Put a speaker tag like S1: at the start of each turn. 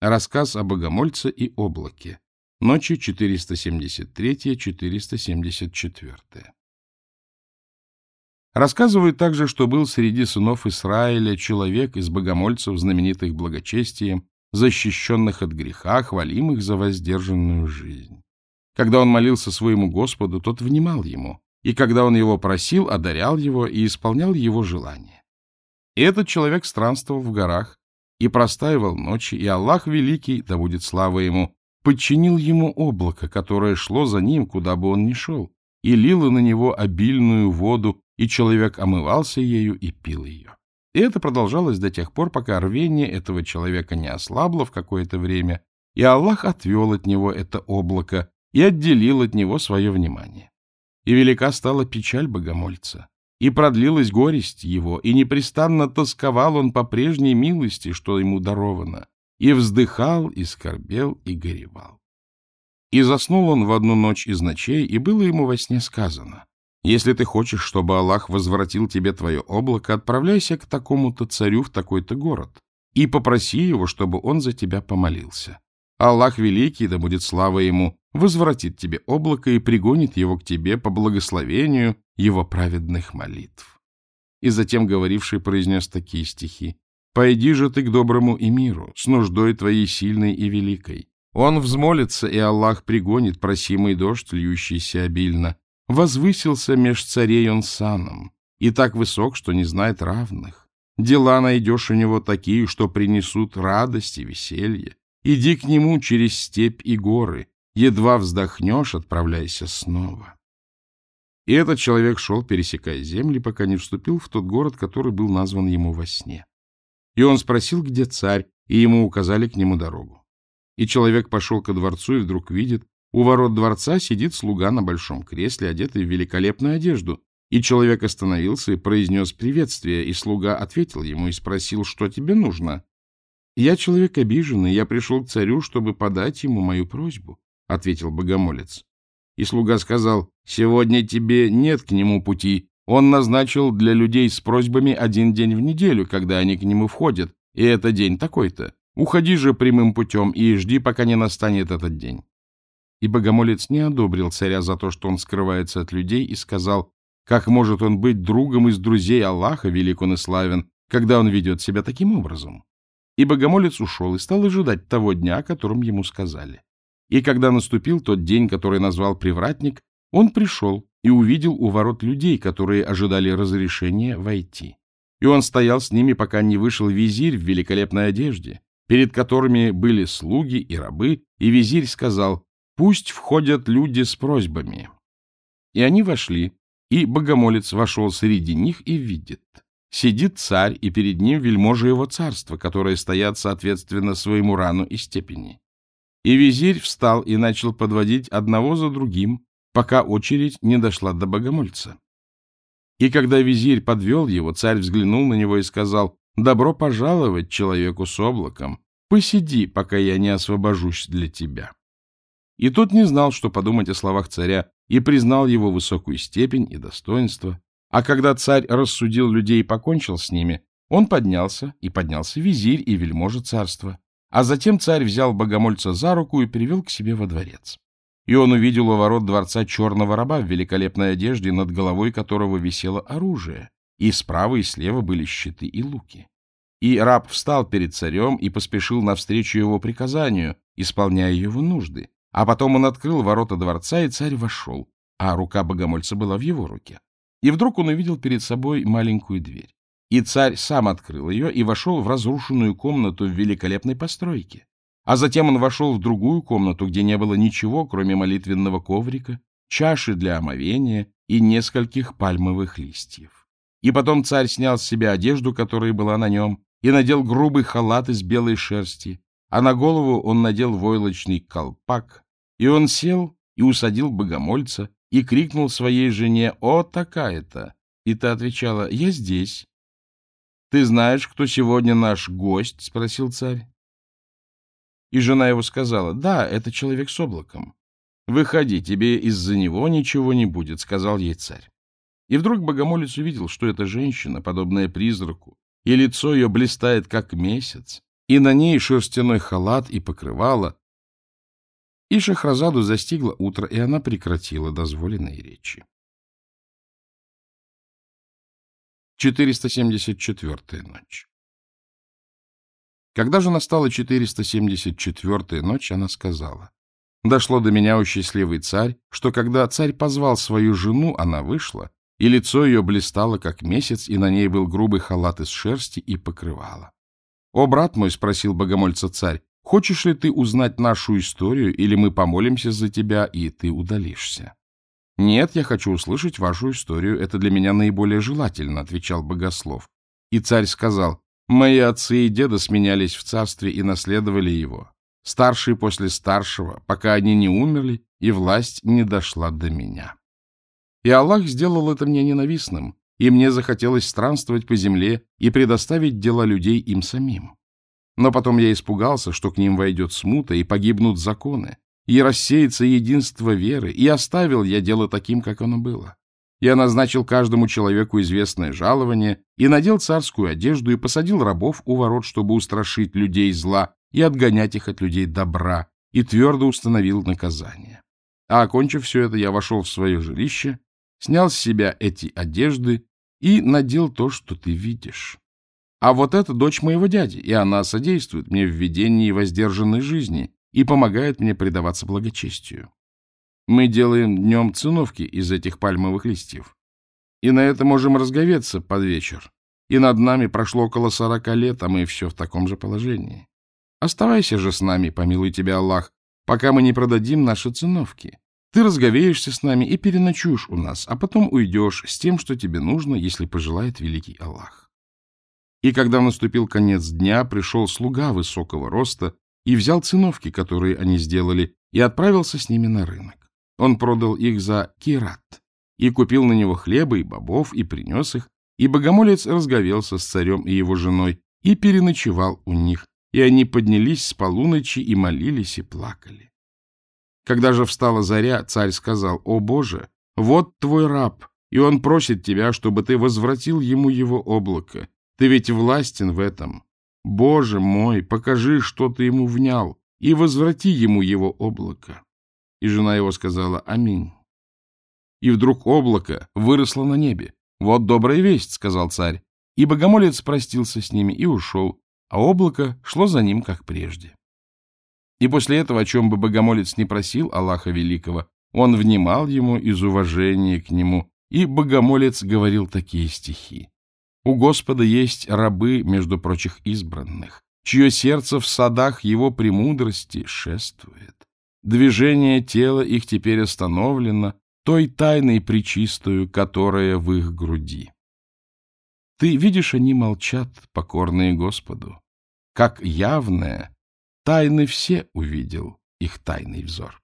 S1: Рассказ о богомольце и облаке. Ночи 473-474. Рассказывают также, что был среди сынов Израиля человек из богомольцев, знаменитых благочестием, защищенных от греха, хвалимых за воздержанную жизнь. Когда он молился своему Господу, тот внимал ему, и когда он его просил, одарял его и исполнял его желания. И этот человек странствовал в горах, и простаивал ночи, и Аллах Великий, да будет слава ему, подчинил ему облако, которое шло за ним, куда бы он ни шел, и лило на него обильную воду, и человек омывался ею и пил ее. И это продолжалось до тех пор, пока рвение этого человека не ослабло в какое-то время, и Аллах отвел от него это облако и отделил от него свое внимание. И велика стала печаль богомольца, и продлилась горесть его, и непрестанно тосковал он по прежней милости, что ему даровано, и вздыхал, и скорбел, и горевал. И заснул он в одну ночь из ночей, и было ему во сне сказано, «Если ты хочешь, чтобы Аллах возвратил тебе твое облако, отправляйся к такому-то царю в такой-то город и попроси его, чтобы он за тебя помолился. Аллах Великий, да будет слава ему, возвратит тебе облако и пригонит его к тебе по благословению его праведных молитв. И затем говоривший произнес такие стихи. «Пойди же ты к доброму и миру, с нуждой твоей сильной и великой. Он взмолится, и Аллах пригонит просимый дождь, льющийся обильно. Возвысился меж царей он саном, и так высок, что не знает равных. Дела найдешь у него такие, что принесут радость и веселье. Иди к нему через степь и горы. Едва вздохнешь, отправляйся снова. И этот человек шел, пересекая земли, пока не вступил в тот город, который был назван ему во сне. И он спросил, где царь, и ему указали к нему дорогу. И человек пошел ко дворцу и вдруг видит, у ворот дворца сидит слуга на большом кресле, одетый в великолепную одежду. И человек остановился и произнес приветствие, и слуга ответил ему и спросил, что тебе нужно. Я человек обиженный, я пришел к царю, чтобы подать ему мою просьбу, — ответил богомолец. И слуга сказал, сегодня тебе нет к нему пути. Он назначил для людей с просьбами один день в неделю, когда они к нему входят, и это день такой-то. Уходи же прямым путем и жди, пока не настанет этот день. И богомолец не одобрил царя за то, что он скрывается от людей, и сказал, как может он быть другом из друзей Аллаха, велик он и славен, когда он ведет себя таким образом? И богомолец ушел и стал ожидать того дня, о котором ему сказали. И когда наступил тот день, который назвал привратник, он пришел и увидел у ворот людей, которые ожидали разрешения войти. И он стоял с ними, пока не вышел визирь в великолепной одежде, перед которыми были слуги и рабы, и визирь сказал, «Пусть входят люди с просьбами». И они вошли, и богомолец вошел среди них и видит. Сидит царь, и перед ним вельможи его царства, которые стоят соответственно своему рану и степени. И визирь встал и начал подводить одного за другим, пока очередь не дошла до богомольца. И когда визирь подвел его, царь взглянул на него и сказал, «Добро пожаловать человеку с облаком, посиди, пока я не освобожусь для тебя». И тот не знал, что подумать о словах царя, и признал его высокую степень и достоинство, а когда царь рассудил людей и покончил с ними, он поднялся, и поднялся визирь и вельможа царства. А затем царь взял богомольца за руку и привел к себе во дворец. И он увидел у ворот дворца черного раба в великолепной одежде, над головой которого висело оружие, и справа и слева были щиты и луки. И раб встал перед царем и поспешил навстречу его приказанию, исполняя его нужды. А потом он открыл ворота дворца, и царь вошел, а рука богомольца была в его руке. И вдруг он увидел перед собой маленькую дверь. И царь сам открыл ее и вошел в разрушенную комнату в великолепной постройке. А затем он вошел в другую комнату, где не было ничего, кроме молитвенного коврика, чаши для омовения и нескольких пальмовых листьев. И потом царь снял с себя одежду, которая была на нем, и надел грубый халат из белой шерсти, а на голову он надел войлочный колпак, и он сел и усадил богомольца, и крикнул своей жене «О, такая-то!» И та отвечала «Я здесь». «Ты знаешь, кто сегодня наш гость?» — спросил царь. И жена его сказала «Да, это человек с облаком». «Выходи, тебе из-за него ничего не будет», — сказал ей царь. И вдруг богомолец увидел, что эта женщина, подобная призраку, и лицо ее блистает, как месяц, и на ней шерстяной халат и покрывало. И Шахразаду застигло утро, и она прекратила дозволенные речи. 474-я ночь Когда же настала 474-я ночь, она сказала, «Дошло до меня, у счастливый царь, что когда царь позвал свою жену, она вышла, и лицо ее блистало, как месяц, и на ней был грубый халат из шерсти и покрывало. «О, брат мой», — спросил богомольца царь, — «хочешь ли ты узнать нашу историю, или мы помолимся за тебя, и ты удалишься?» «Нет, я хочу услышать вашу историю, это для меня наиболее желательно», — отвечал богослов. И царь сказал, «Мои отцы и деды сменялись в царстве и наследовали его, старшие после старшего, пока они не умерли, и власть не дошла до меня». И Аллах сделал это мне ненавистным, и мне захотелось странствовать по земле и предоставить дела людей им самим. Но потом я испугался, что к ним войдет смута, и погибнут законы, и рассеется единство веры, и оставил я дело таким, как оно было. Я назначил каждому человеку известное жалование, и надел царскую одежду, и посадил рабов у ворот, чтобы устрашить людей зла и отгонять их от людей добра, и твердо установил наказание. А окончив все это, я вошел в свое жилище снял с себя эти одежды и надел то, что ты видишь. А вот это дочь моего дяди, и она содействует мне в ведении воздержанной жизни и помогает мне предаваться благочестию. Мы делаем днем циновки из этих пальмовых листьев. И на это можем разговеться под вечер. И над нами прошло около сорока лет, а мы все в таком же положении. Оставайся же с нами, помилуй тебя Аллах, пока мы не продадим наши циновки. Ты разговеешься с нами и переночуешь у нас, а потом уйдешь с тем, что тебе нужно, если пожелает великий Аллах. И когда наступил конец дня, пришел слуга высокого роста и взял циновки, которые они сделали, и отправился с ними на рынок. Он продал их за кират и купил на него хлеба и бобов, и принес их, и богомолец разговелся с царем и его женой, и переночевал у них, и они поднялись с полуночи и молились и плакали. Когда же встала заря, царь сказал, «О Боже, вот твой раб, и он просит тебя, чтобы ты возвратил ему его облако. Ты ведь властен в этом. Боже мой, покажи, что ты ему внял, и возврати ему его облако». И жена его сказала, «Аминь». И вдруг облако выросло на небе. «Вот добрая весть», — сказал царь. И богомолец простился с ними и ушел, а облако шло за ним, как прежде. И после этого, о чем бы богомолец не просил Аллаха Великого, он внимал ему из уважения к нему, и богомолец говорил такие стихи. «У Господа есть рабы между прочих избранных, чье сердце в садах его премудрости шествует. Движение тела их теперь остановлено той тайной причистую, которая в их груди. Ты видишь, они молчат, покорные Господу, как явное Тайны все увидел их тайный взор.